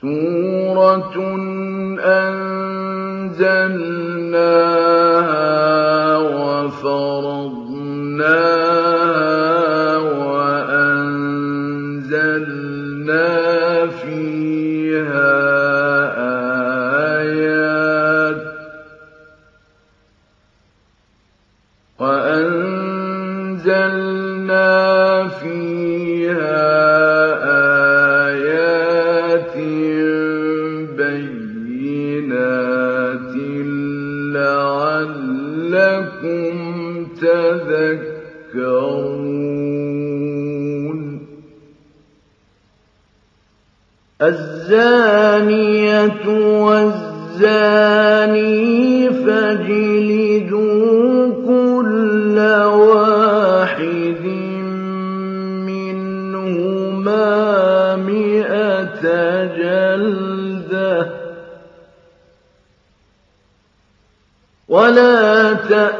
سُورَةٌ أَنزَلْنَاهَا الزَّانِيَةُ وَالزَّانِي فَاجْلِدُوا كُلَّ وَاحِدٍ مِّنْهُمَا مِائَةَ جَلْدَةٍ ۖ. وَلَا تَأْخُذْكُم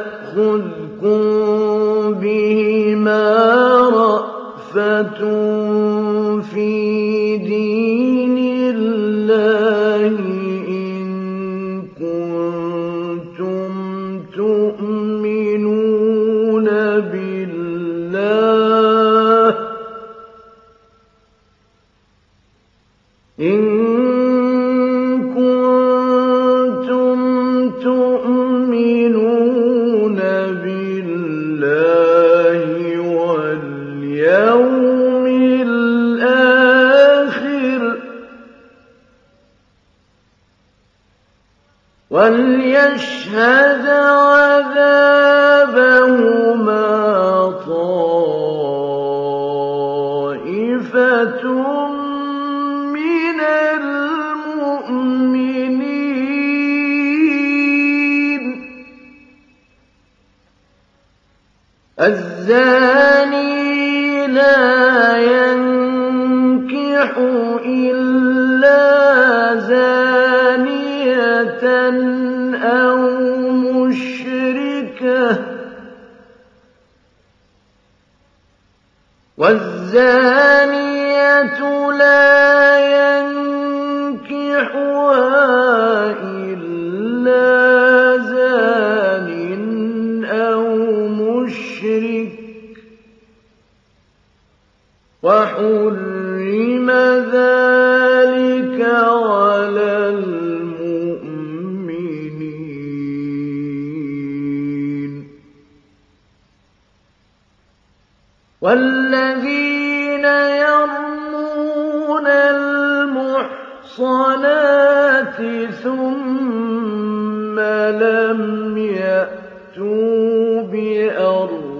الزَّانِي لَا يَنكِحُ إِلَّا زَانِيَةً أَوْ مُشْرِكَةً ۚ. وَالزَّانِيَةُ لَا يَنكِحُهَا وَالَّذِينَ يَرْمُونَ الْمُحْصَنَاتِ ثُمَّ لَمْ يَأْتُوا بِأَرْبَعَةِ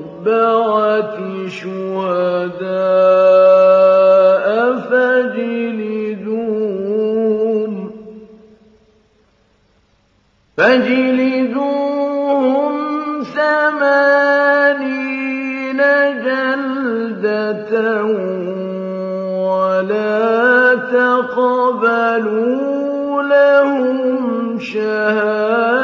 شُهَدَاءَ فَاجْلِدُوهُمْ وَلَا تَقْبَلُوا لَهُمْ شَهَادَةً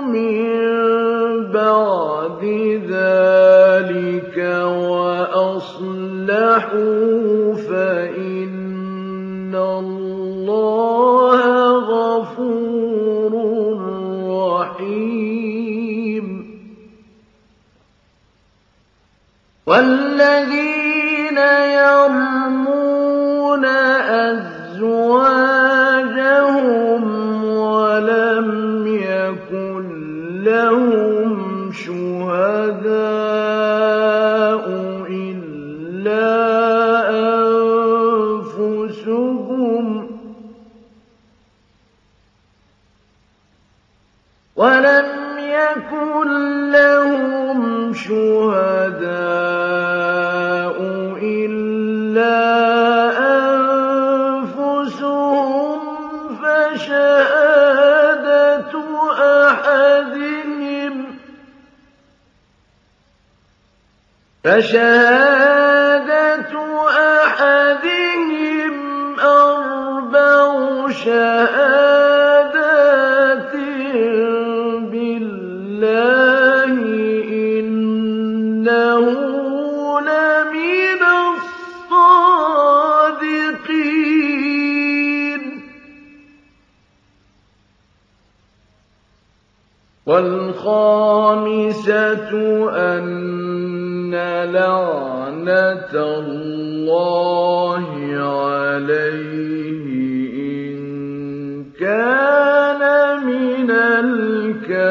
مِن بَعْدِ ذَٰلِكَ وَأَصْلَحُوا فَإِنَّ اللَّهَ غَفُورٌ رَّحِيمٌ وَالَّذِينَ يَرْمُونَ أَزْوَاجَهُمْ فَشَهَادَةُ أَحَدِهِمْ أَرْبَعُ شَهَادَاتٍ بِاللَّهِ إِنَّهُ لَمِنَ الصَّادِقِينَ ۚ. وَالْخَامِسَةُ أَنَّ لَعْنَتَ اللَّهِ عَلَيْهِ إِن كَانَ مِنَ الْكَاذِبِينَ.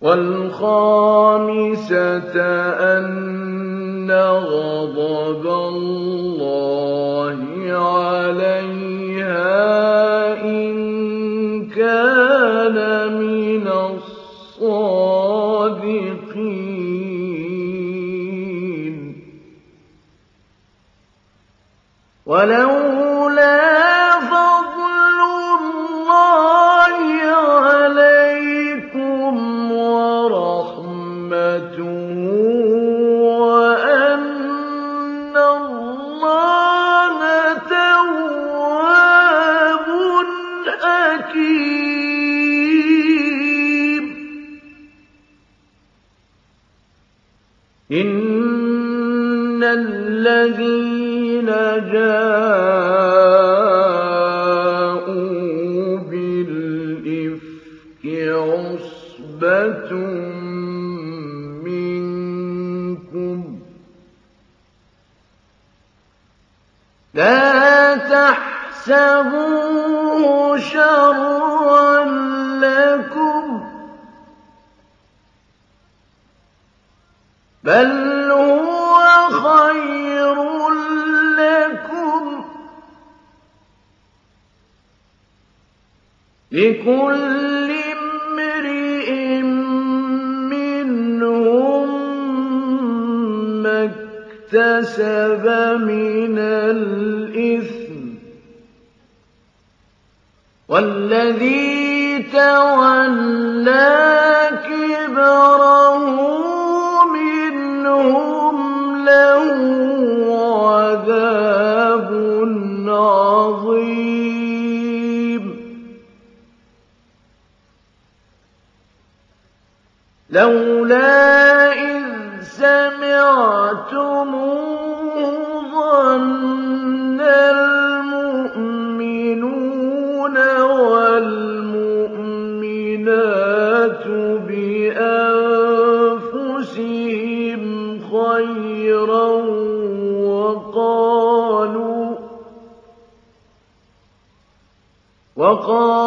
وَالْخَامِسَةَ أَنَّ غَضَبَ اللَّهِ عَلَيْهَا إِن كَانَ مِنَ الصَّادِقِينَ ۚ. وَلَوْلَا شَرًّا لَّكُم ۖ. بَلْ هُوَ خَيْرٌ لَّكُمْ ۚ. لِكُلِّ امْرِئٍ مِّنْهُم اكْتَسَبَ مِنَ وَالَّذِي تَوَلَّىٰ كِبْرَهُ مِنْهُمْ لَهُ عَذَابٌ عَظِيمٌ. وَقَالُوا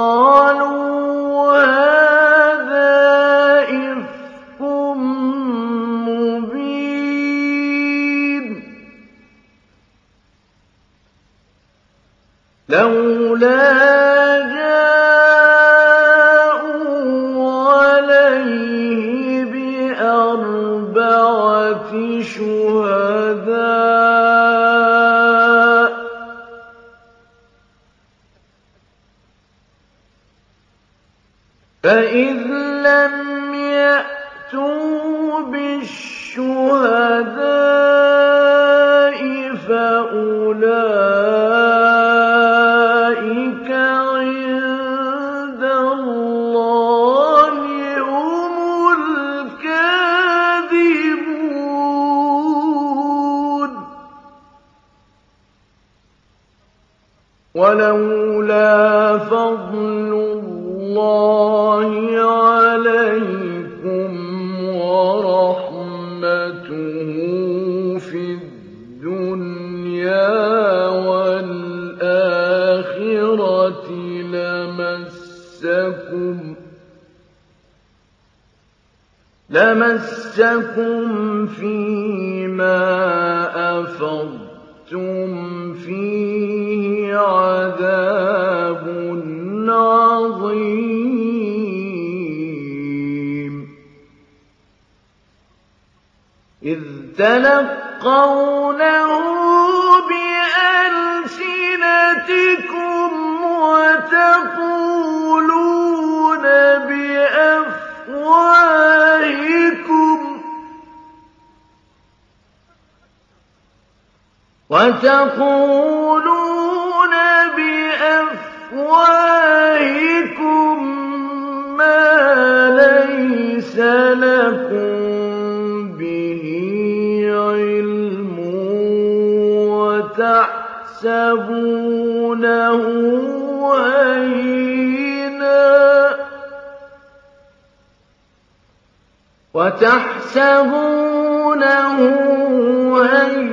وتقولون بأفواهكم ما ليس لكم به علم وتحسبونه هينا وتحسبونه هينا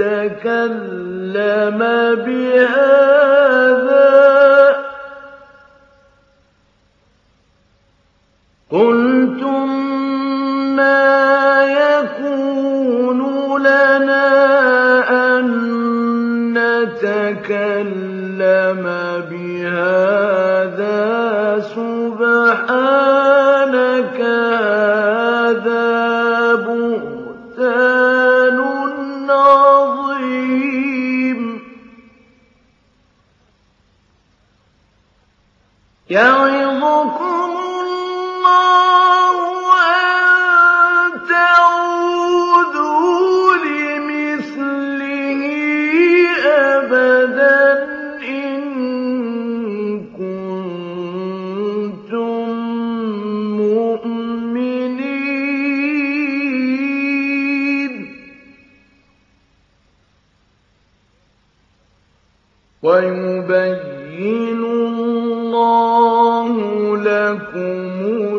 نتكلم بهذا. قلتم ما يكون لنا أن نتكلم ويبين الله لكم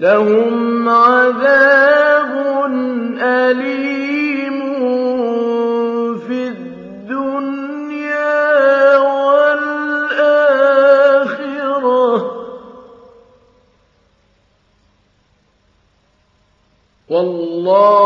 لهم عذاب أليم في الدنيا والآخرة. والله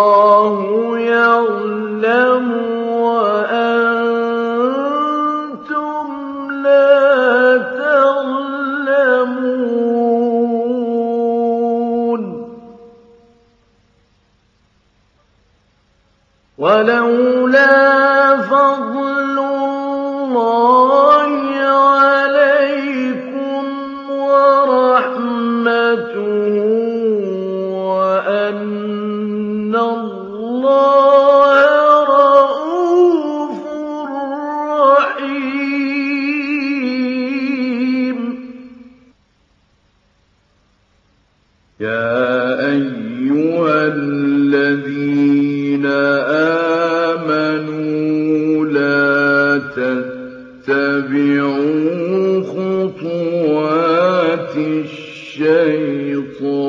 الشيطان.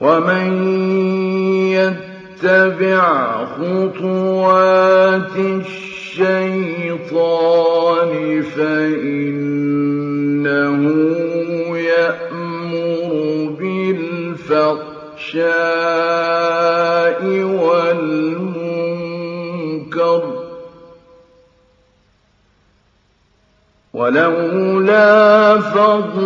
ومن يتبع خُطُوَاتِ وَلَوْلَا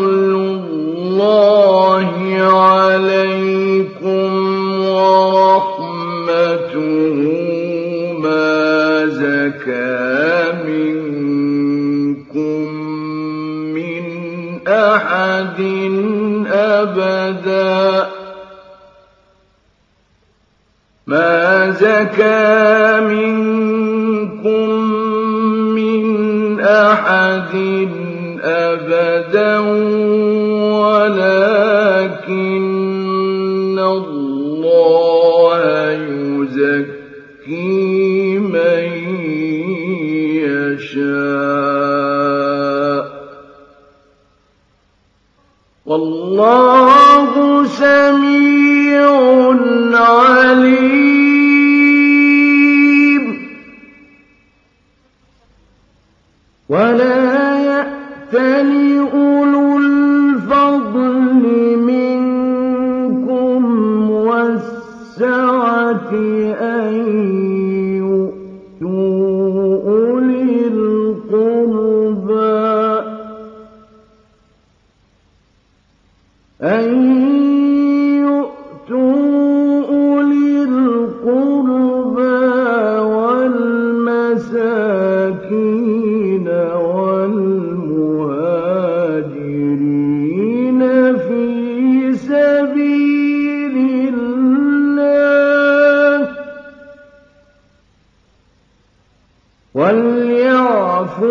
وَلْيَعْفُوا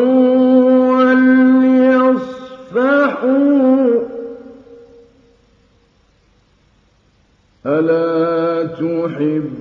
وَلْيَصْفَحُوا ۗ أَلَا تُحِبُّونَ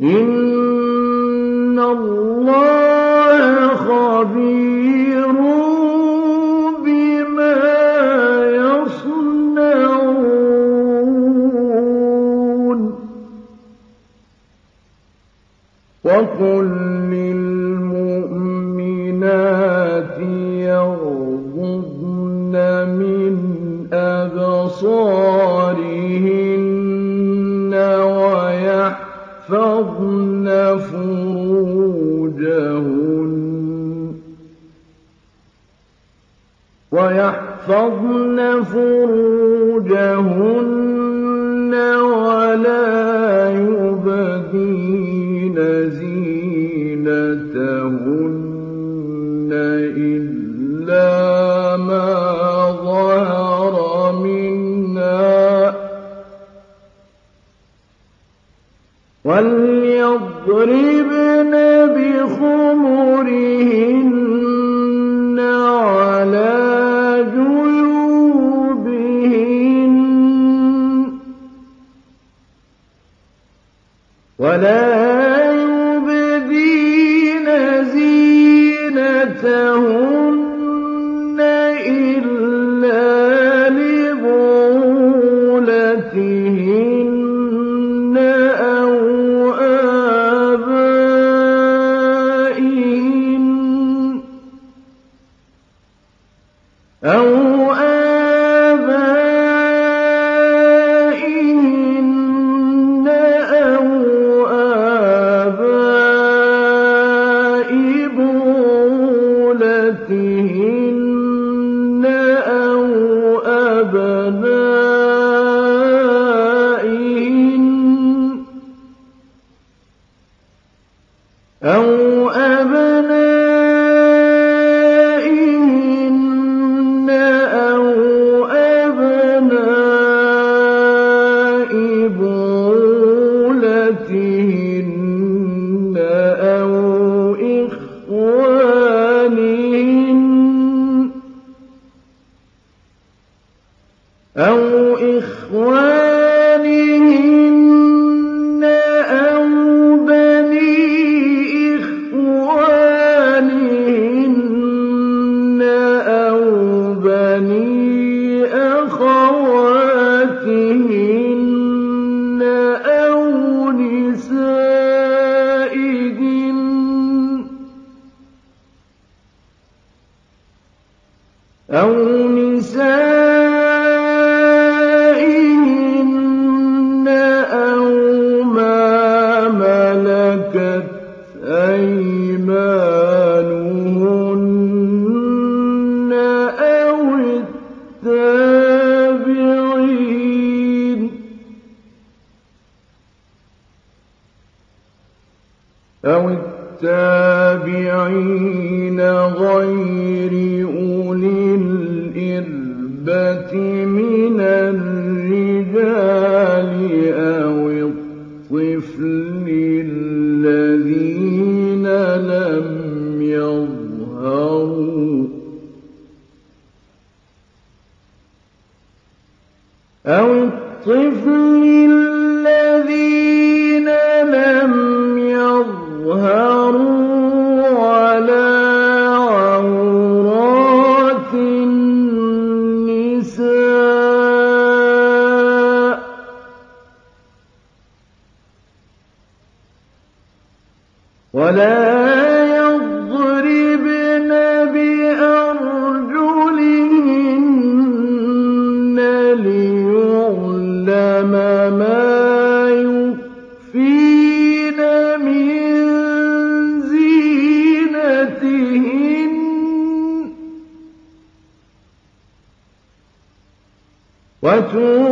إِنَّ وَتُوبُوا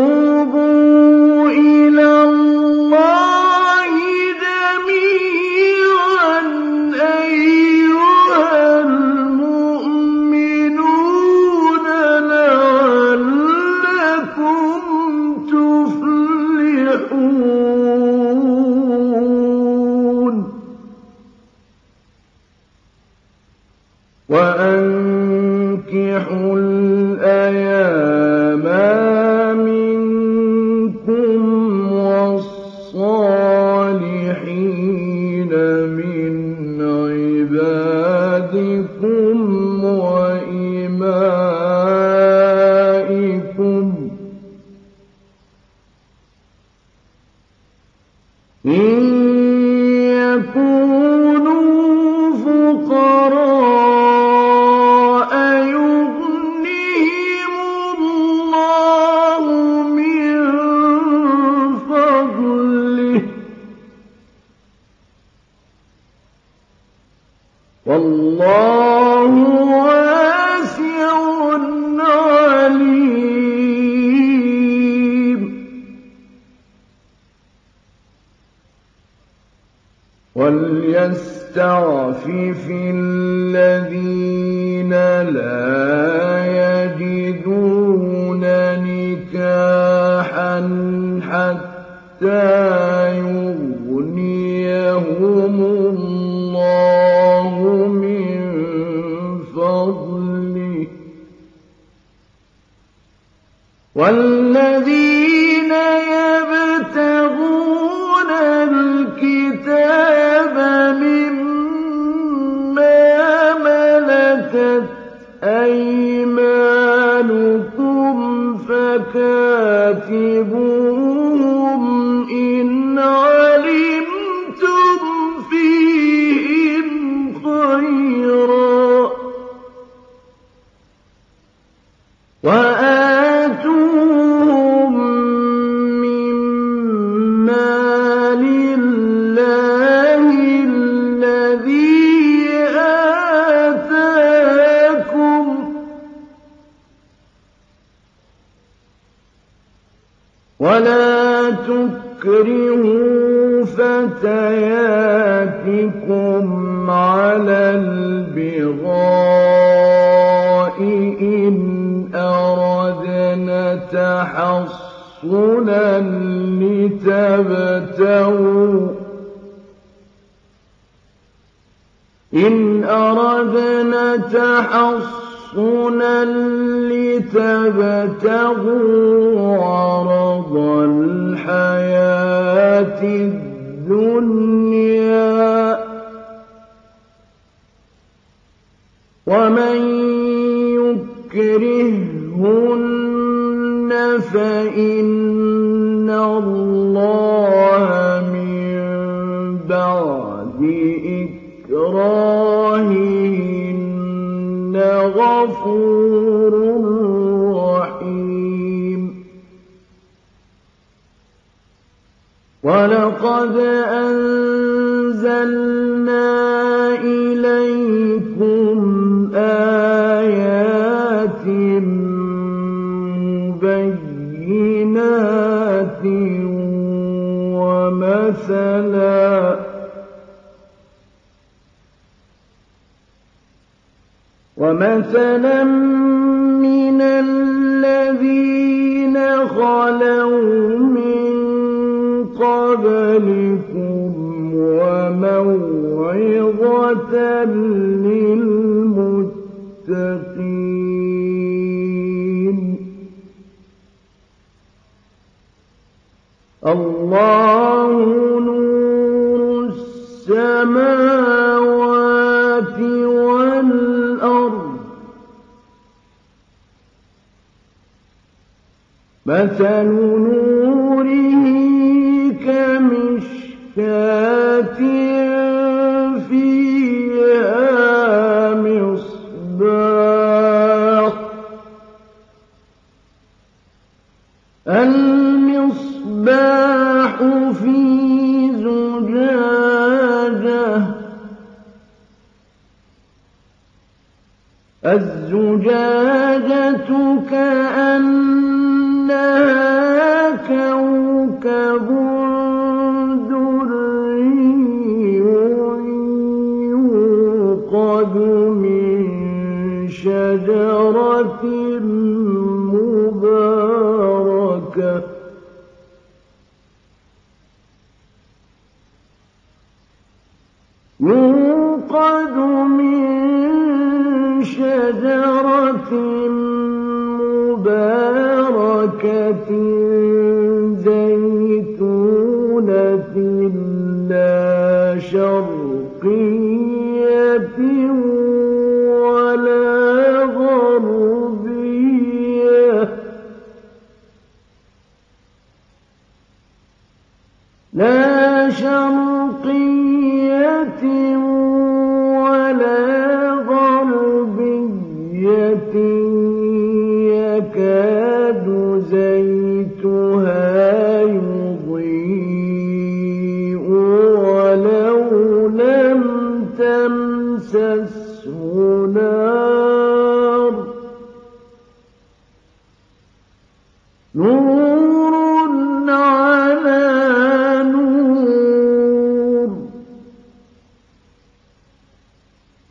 فَكَاتِبُوهُمْ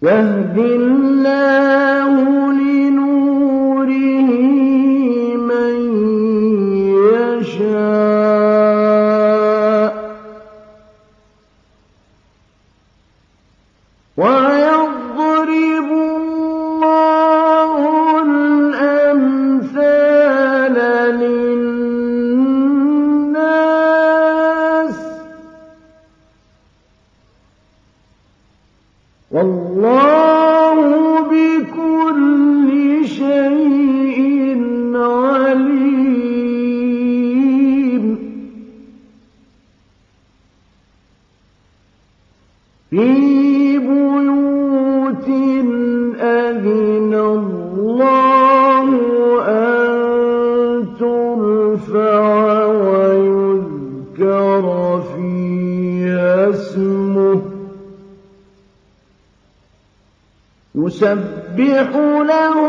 يهدي الله يسبح له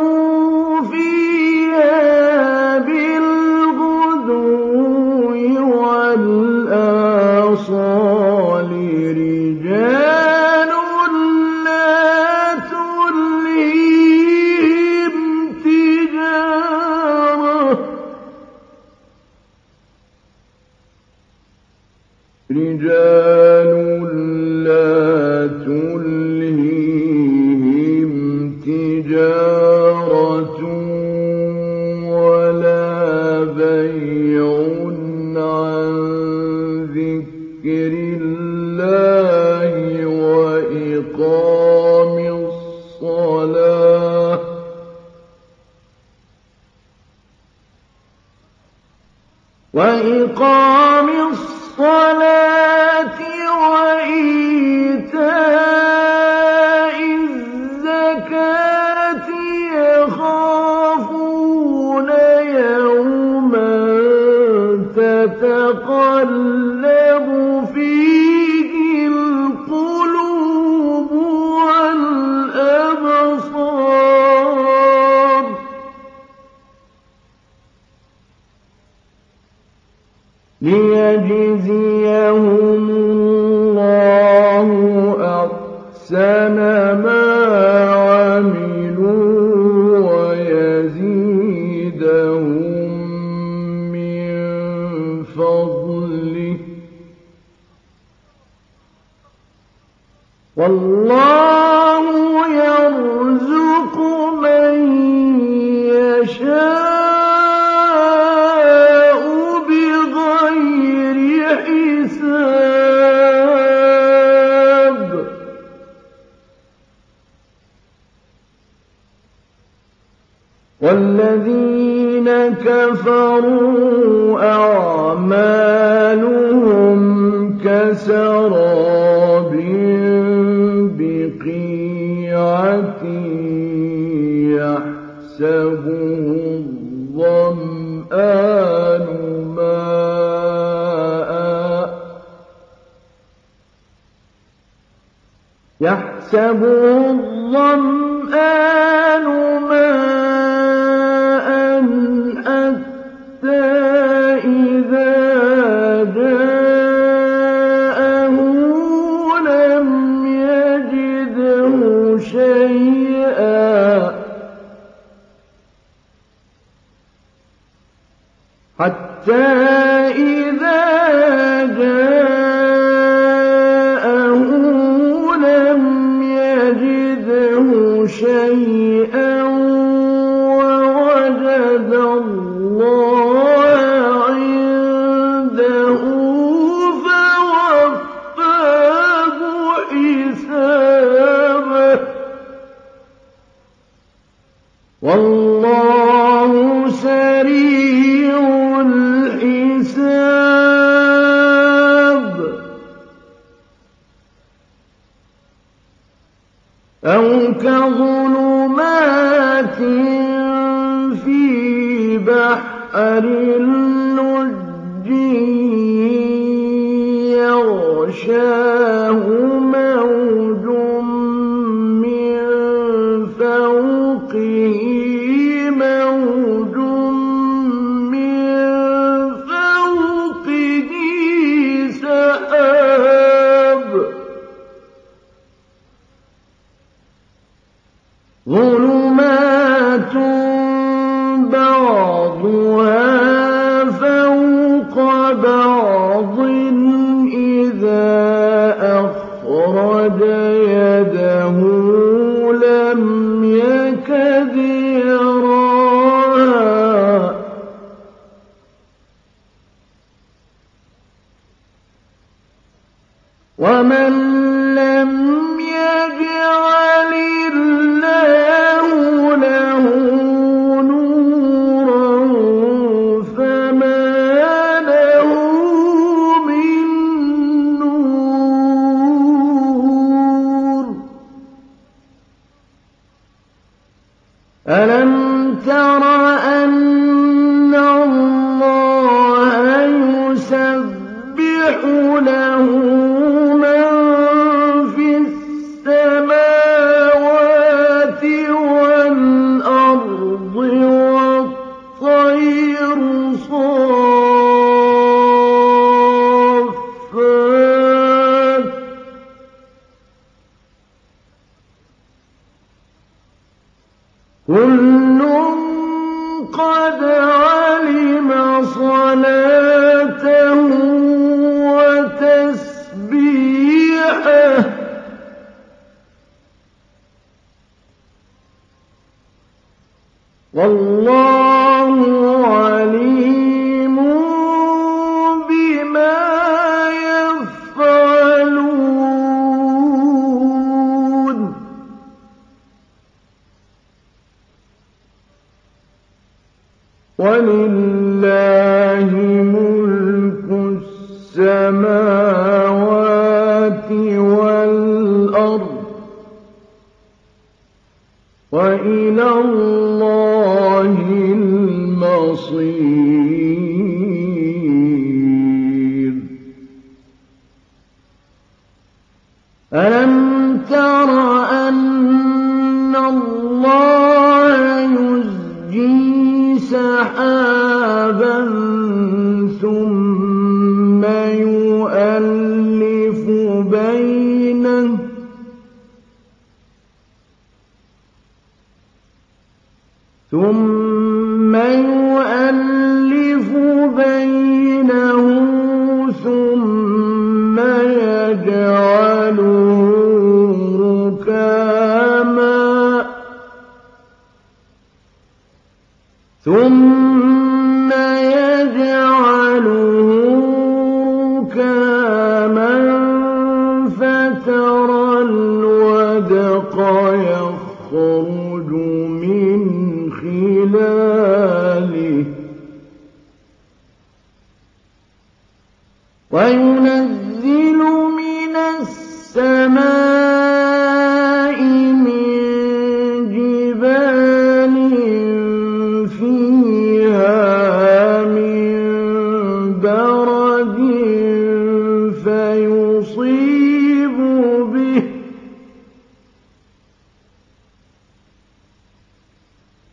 والله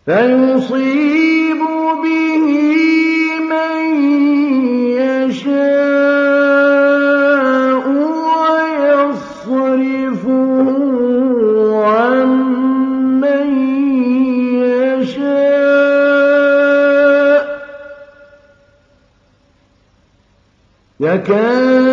فيصيب به من يشاء ويصرفه عن من يشاء. يكاد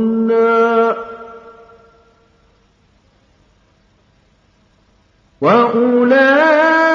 وَأَطَعْنَا ۖ وَأُولَٰئِكَ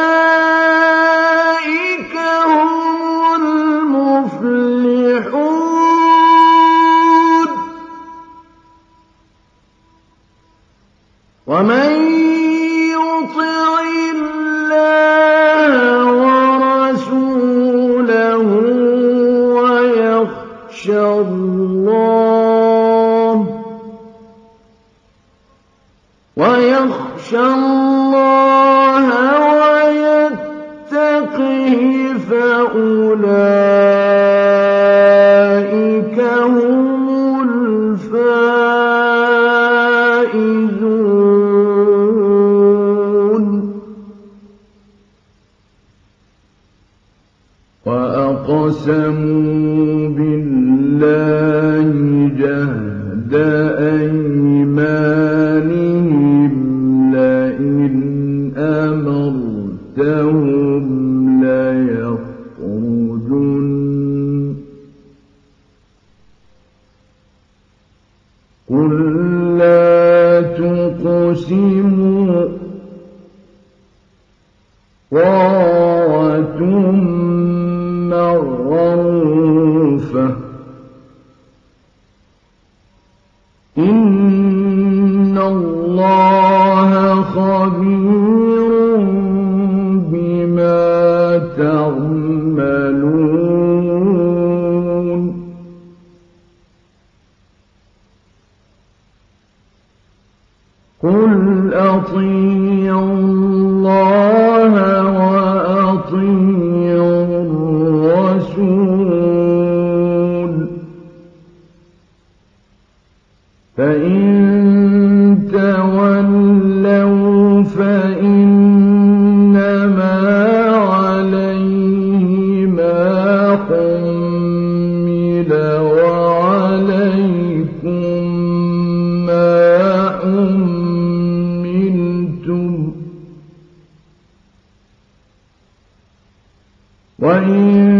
وَإِن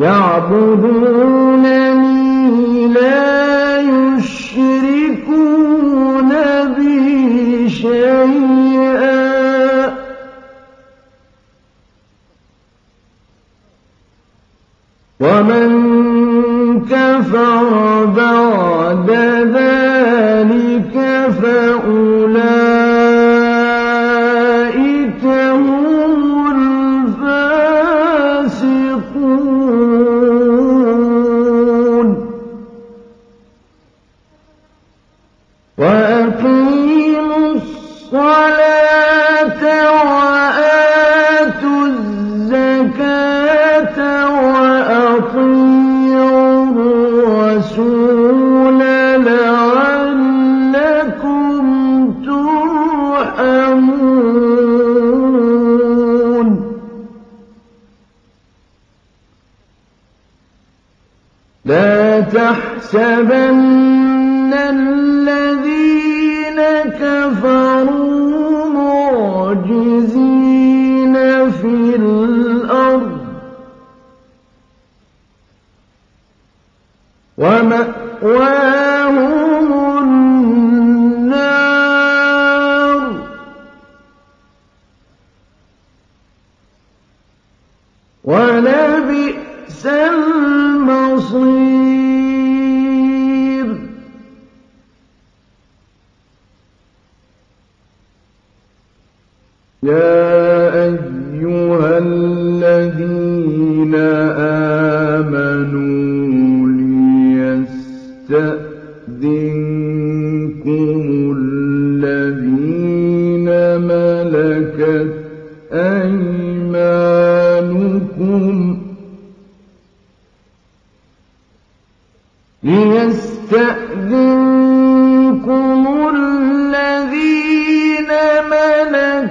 يعبدونني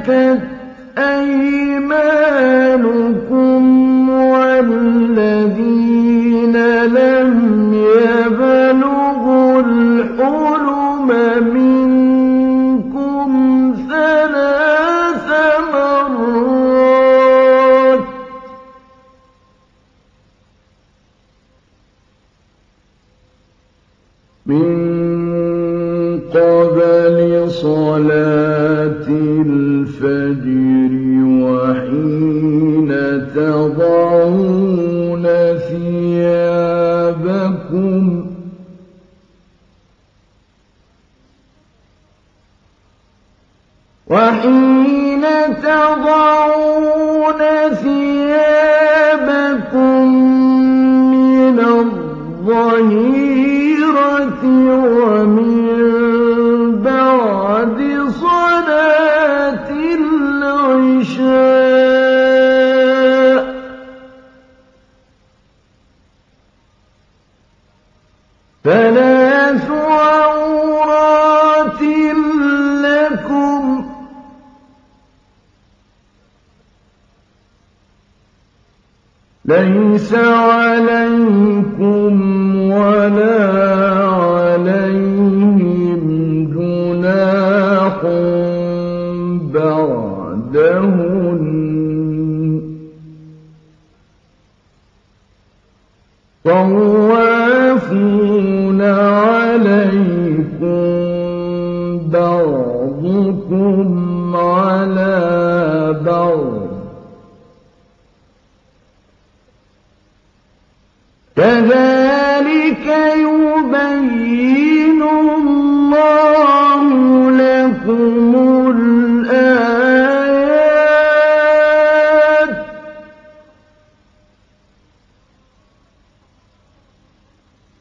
ملكت أيمانكم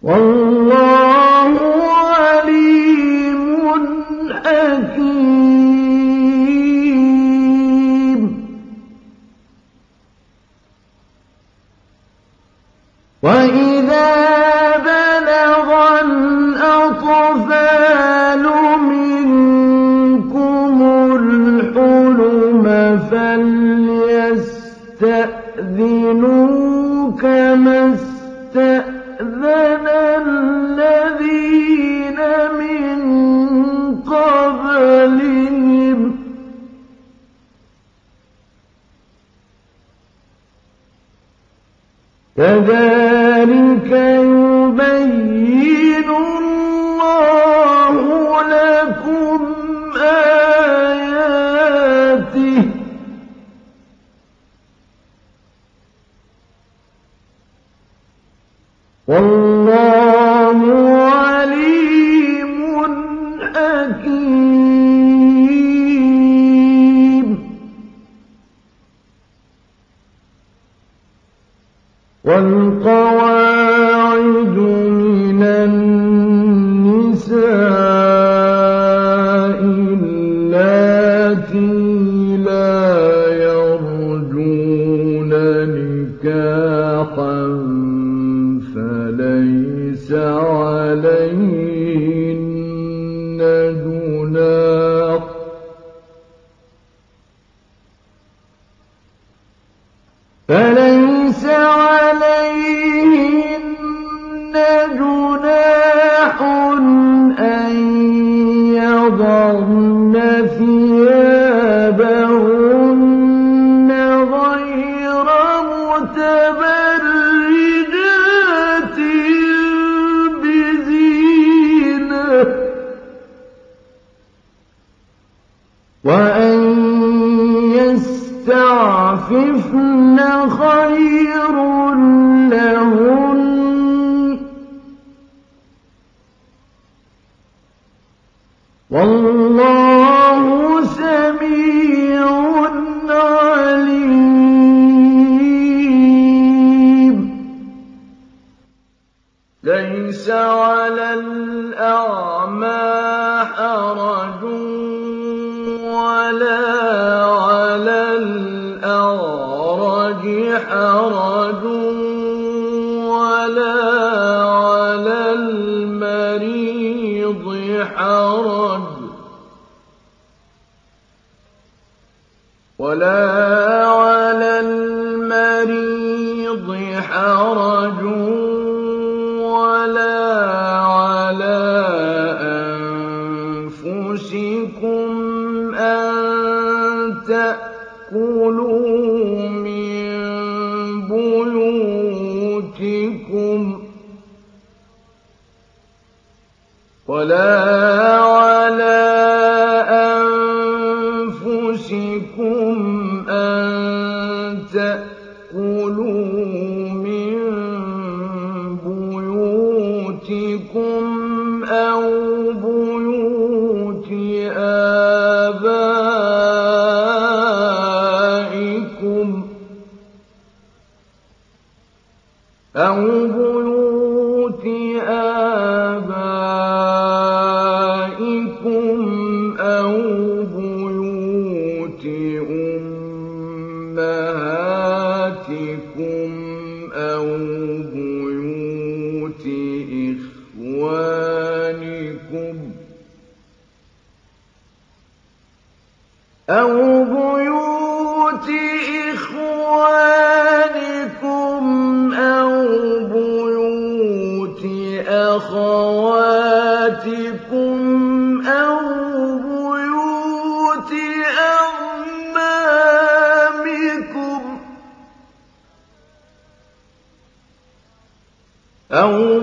والله يعففن خير لهن. والله حرج ولا على المريض حرج. ولا أَوْ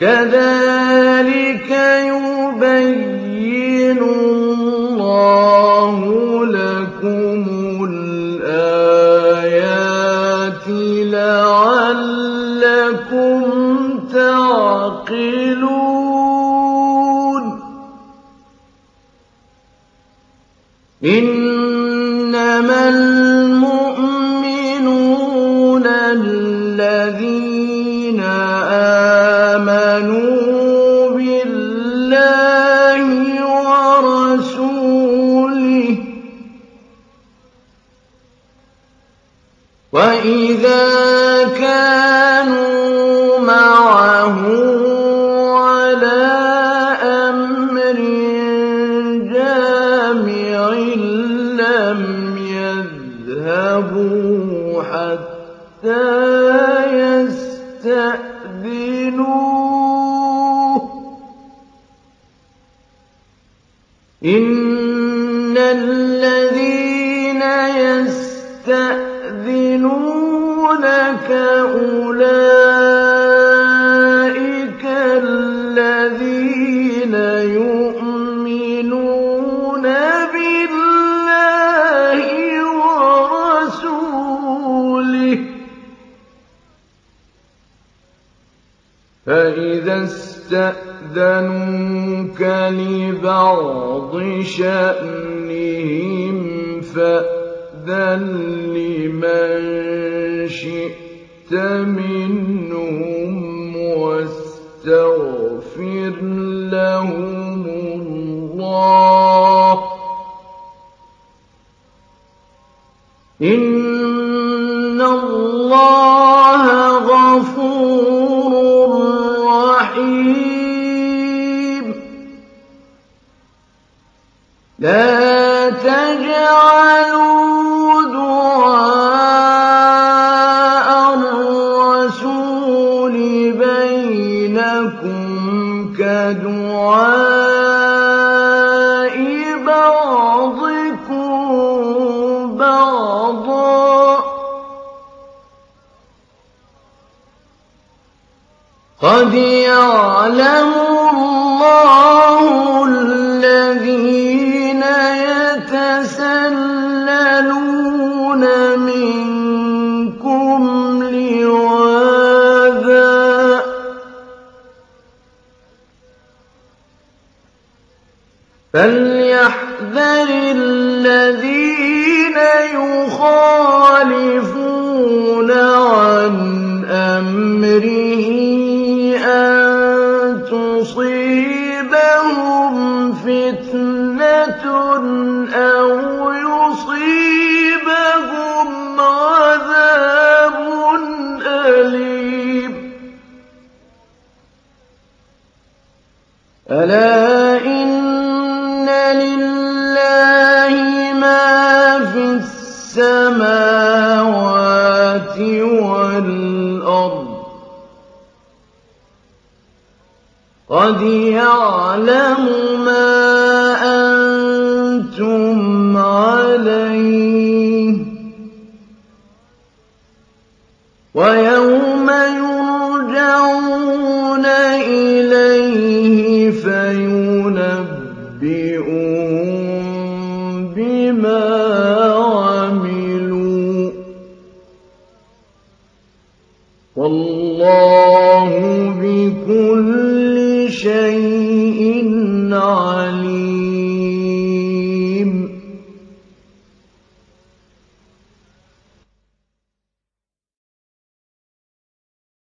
كذلك يبين الله لكم الآيات لعلكم تعقلون. استأذنوك لبعض شأنهم فأذن لمن شئت منهم واستغفر لا تجعلوا دعاء الرسول بينكم كدعاء بعضكم بعضا. قد يعلم الله الذين فليحذر الذين يخالفون عن أمره أن تصيبهم فتنة أو يصيبهم عذاب أليم وَالْأَرْضِ ۚ قَدْ يَعْلَمُ مَا أَنتُمْ عَلَيْهِ ۖ